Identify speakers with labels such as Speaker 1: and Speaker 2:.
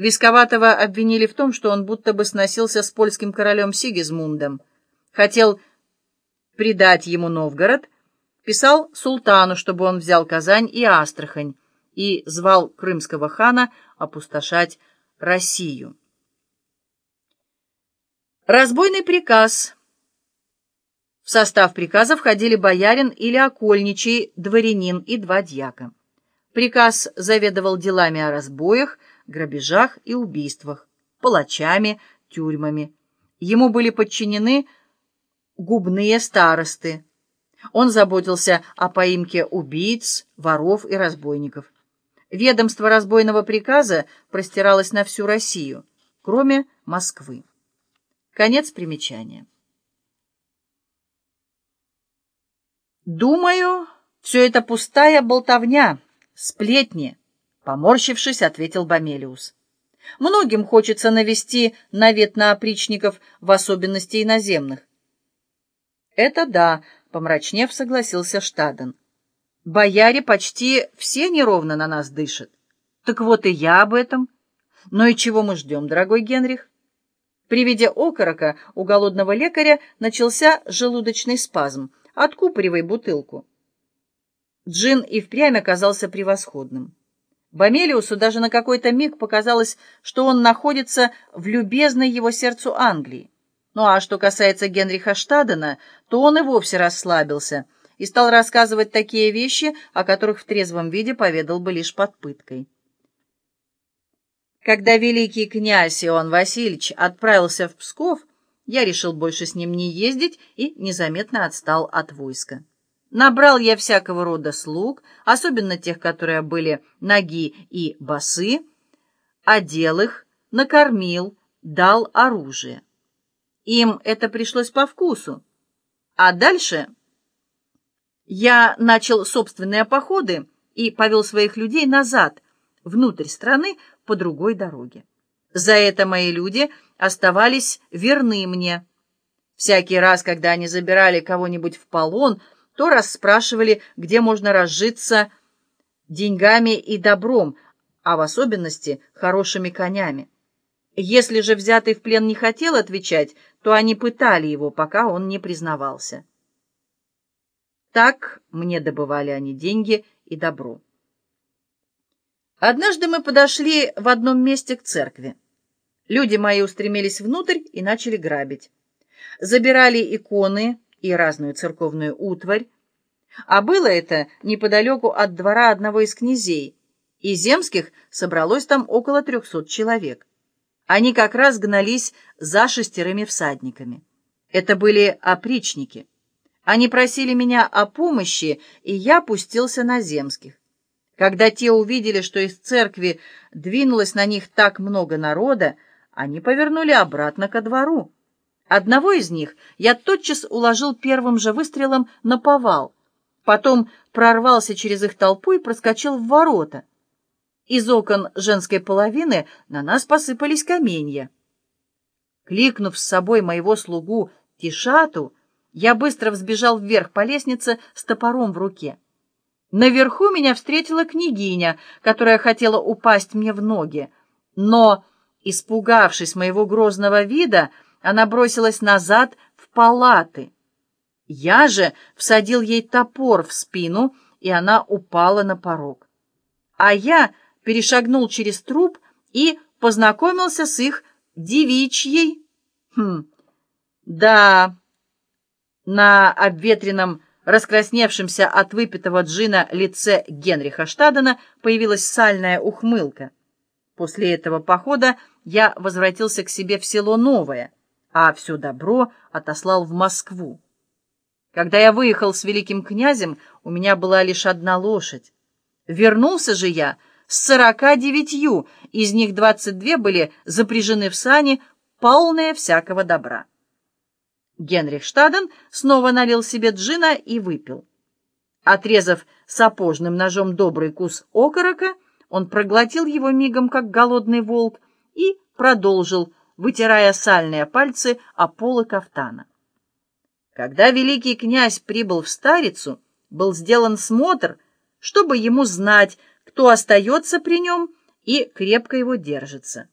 Speaker 1: Висковатого обвинили в том, что он будто бы сносился с польским королем Сигизмундом, хотел предать ему Новгород, писал султану, чтобы он взял Казань и Астрахань, и звал крымского хана опустошать Россию. Разбойный приказ. В состав приказа входили боярин или окольничий, дворянин и два дьяка. Приказ заведовал делами о разбоях, грабежах и убийствах, палачами, тюрьмами. Ему были подчинены губные старосты. Он заботился о поимке убийц, воров и разбойников. Ведомство разбойного приказа простиралось на всю Россию, кроме Москвы. Конец примечания. «Думаю, все это пустая болтовня, сплетни», — поморщившись, ответил Бомелиус. «Многим хочется навести навет на опричников, в особенности иноземных». «Это да», — помрачнев согласился Штаден. «Бояре почти все неровно на нас дышат. Так вот и я об этом. Но и чего мы ждем, дорогой Генрих?» При виде окорока у голодного лекаря начался желудочный спазм. «Откупоривай бутылку». Джин и впрямь оказался превосходным. Бомелиусу даже на какой-то миг показалось, что он находится в любезной его сердцу Англии. Ну а что касается Генриха Штадена, то он и вовсе расслабился и стал рассказывать такие вещи, о которых в трезвом виде поведал бы лишь под пыткой. Когда великий князь Иоанн Васильевич отправился в Псков, я решил больше с ним не ездить и незаметно отстал от войска. Набрал я всякого рода слуг, особенно тех, которые были ноги и босы, одел их, накормил, дал оружие. Им это пришлось по вкусу. А дальше я начал собственные походы и повел своих людей назад, внутрь страны, по другой дороге. За это мои люди оставались верны мне. Всякий раз, когда они забирали кого-нибудь в полон, то расспрашивали, где можно разжиться деньгами и добром, а в особенности хорошими конями. Если же взятый в плен не хотел отвечать, то они пытали его, пока он не признавался. Так мне добывали они деньги и добро. Однажды мы подошли в одном месте к церкви. Люди мои устремились внутрь и начали грабить. Забирали иконы и разную церковную утварь. А было это неподалеку от двора одного из князей, и земских собралось там около трехсот человек. Они как раз гнались за шестерыми всадниками. Это были опричники. Они просили меня о помощи, и я пустился на земских. Когда те увидели, что из церкви двинулось на них так много народа, они повернули обратно ко двору. Одного из них я тотчас уложил первым же выстрелом на повал, потом прорвался через их толпу и проскочил в ворота. Из окон женской половины на нас посыпались каменья. Кликнув с собой моего слугу Тишату, я быстро взбежал вверх по лестнице с топором в руке. Наверху меня встретила княгиня, которая хотела упасть мне в ноги, но, испугавшись моего грозного вида, она бросилась назад в палаты. Я же всадил ей топор в спину, и она упала на порог. А я перешагнул через труп и познакомился с их девичьей... Хм, да, на обветренном раскрасневшемся от выпитого джина лице Генриха Штадена появилась сальная ухмылка. После этого похода я возвратился к себе в село Новое, а все добро отослал в Москву. Когда я выехал с великим князем, у меня была лишь одна лошадь. Вернулся же я с сорока девятью, из них двадцать две были запряжены в сани, полные всякого добра. Генрих Штаден снова налил себе джина и выпил. Отрезав сапожным ножом добрый кус окорока, он проглотил его мигом, как голодный волк, и продолжил, вытирая сальные пальцы о полы кафтана. Когда великий князь прибыл в Старицу, был сделан смотр, чтобы ему знать, кто остается при нем и крепко его держится.